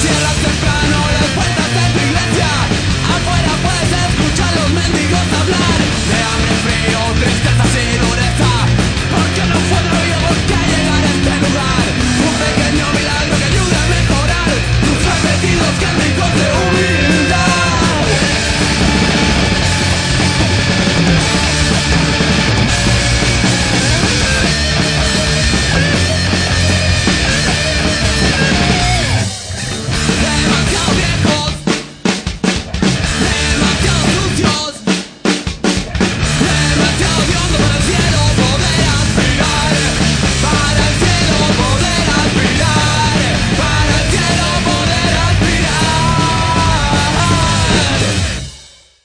tierra